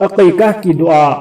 عقیقہ کی دعا۔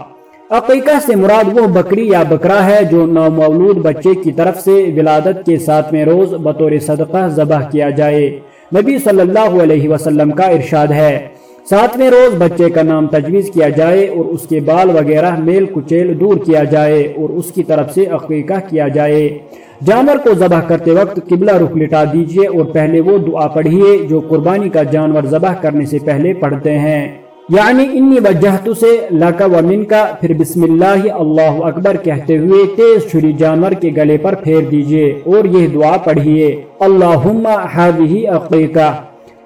عقیقہ سے مراد وہ بکری یا بکرا ہے جو نومولود بچے کی طرف سے ولادت کے ساتویں روز بطور صدقہ ذبح کیا جائے۔ نبی صلی اللہ علیہ وسلم کا ارشاد ہے۔ ساتویں روز بچے کا نام تجویز کیا جائے اور اس کے بال وغیرہ میل کچیل دور کیا جائے اور اس کی طرف سے عقیقہ کیا جائے۔ جانور کو ذبح کرتے وقت قبلہ رخ لٹا دیجیے اور پہلے وہ دعا پڑھیے جو قربانی کا جانور ذبح کرنے سے پہلے پڑھتے ہیں۔ یعنی انی وجہت سے لکا و من کا، پھر بسم اللہ اللہ اکبر کہتے ہوئے تیز چھری جانور کے گلے پر پھیر دیجیے اور یہ دعا پڑھیے اللہم حاضی عقیقہ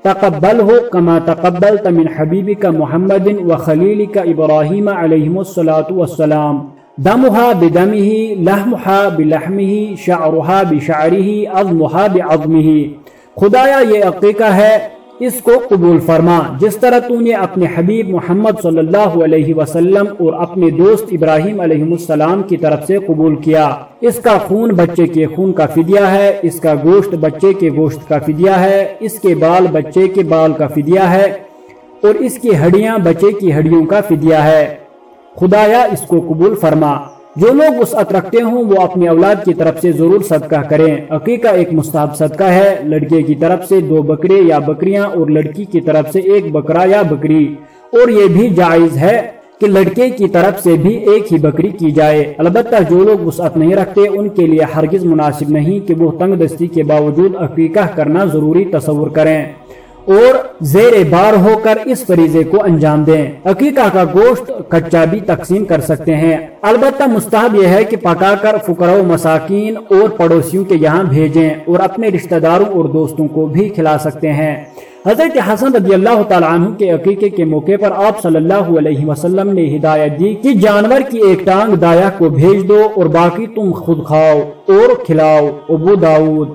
تقبل ہو کما تقبل تمن حبیبی کا محمد و خلیل کا ابراہیم علیہ السلام دمها بدمه، لحمها بلحمه، شعرها بشعره عظمها بعظمه خدایا، یہ عقیقہ ہے اس کو قبول فرما۔ جس طرح تو نے اپنے حبیب محمد صلی اللہ علیہ وسلم اور اپنے دوست ابراہیم علیہ السلام کی طرف سے قبول کیا۔ اس کا خون بچے کے خون کا فدیہ ہے، اس کا گوشت بچے کے گوشت کا فدیہ ہے، اس کے بال بچے کے بال کا فدیہ ہے، اور اس کی ہڈیاں بچے کی ہڈیوں کا فدیہ ہے۔ خدایا اس کو قبول فرما۔ جو لوگ وسعت رکھتے ہوں، وہ اپنی اولاد کی طرف سے ضرور صدقہ کریں۔ عقیقہ ایک مستحب صدقہ ہے۔ لڑکے کی طرف سے دو بکرے یا بکریاں اور لڑکی کی طرف سے ایک بکرا یا بکری۔ اور یہ بھی جائز ہے کہ لڑکے کی طرف سے بھی ایک ہی بکری کی جائے۔ البتہ جو لوگ وسعت نہیں رکھتے، ان کے لیے ہرگز مناسب نہیں کہ وہ تنگ دستی کے باوجود عقیقہ کرنا ضروری تصور کریں۔ اور زیر بار ہو کر اس فریضے کو انجام دیں۔ عقیقہ کا گوشت کچا بھی تقسیم کر سکتے ہیں۔ البتہ مستحب یہ ہے کہ پکا کر فکر و مساکین اور پڑوسیوں کے یہاں بھیجیں اور اپنے رشتہ داروں اور دوستوں کو بھی کھلا سکتے ہیں۔ حضرت حسن رضی اللہ تعالیٰ عنہ کے عقیقے کے موقع پر آپ صلی اللہ علیہ وسلم نے ہدایت دی کہ جانور کی ایک ٹانگ دایا کو بھیج دو اور باقی تم خود کھاؤ اور کھلاؤ۔ ابو داود